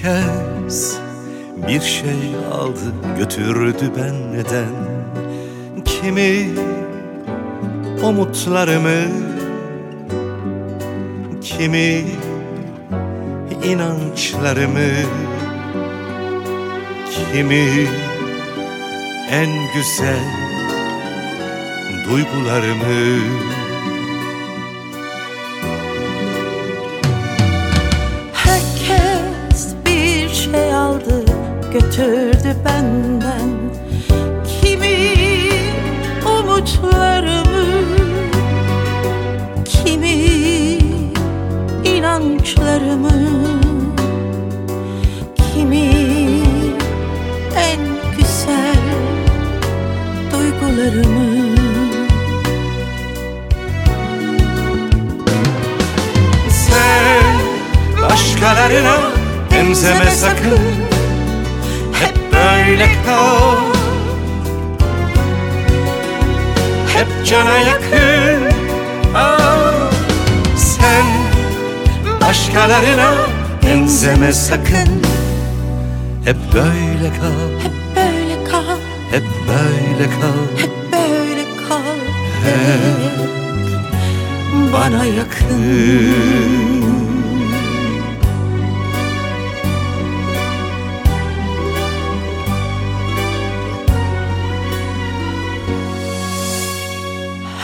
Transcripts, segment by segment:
Herkes bir şey aldı götürdü benden. Kimi umutlarımı Kimi inançlarımı Kimi en güzel duygularımı götürdü benden. Kimi umutlarımı Kimi inançlarımı Kimi en güzel duygularımı. Sen başkalarına benzeme sakın Böyle kal. Hep cana yakın. Aa, Sen başkalarına benzeme sakın. Hep böyle kal. Hep böyle kal, Hep böyle kal. Hep böyle kal. Hep bana yakın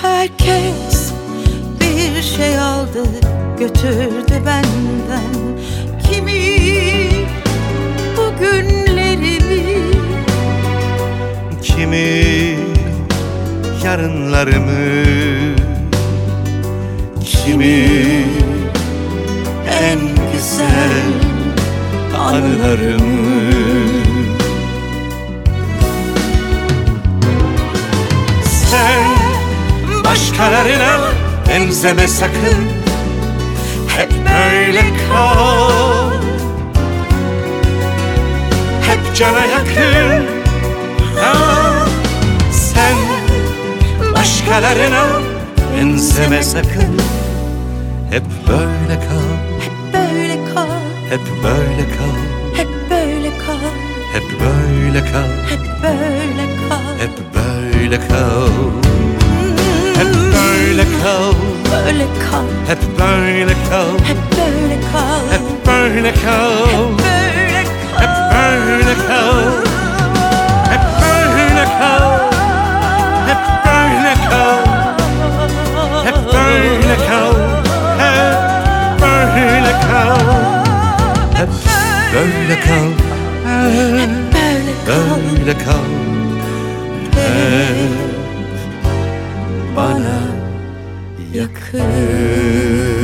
Herkes bir şey aldı götürdü benden. Kimi bugünlerimi Kimi yarınlarımı Kimi en güzel anılarımı başkalarına benzeme sakın. Hep böyle kal. Hep cana yakın Ah, Sen başkalarına benzeme sakın. Hep böyle kal, Hep böyle kal, hep böyle kal. Hep böyle kal, Hep böyle kal, hep böyle kal. Hep böyle kal Hep böyle kal, Böyle kal, hep böyle kal hep böyle kal Hep böyle kal, hep böyle kal Hep böyle kal, hep böyle kal Hep böyle kal, hep böyle kal Hep böyle kal, Böyle kal böyle kal yakın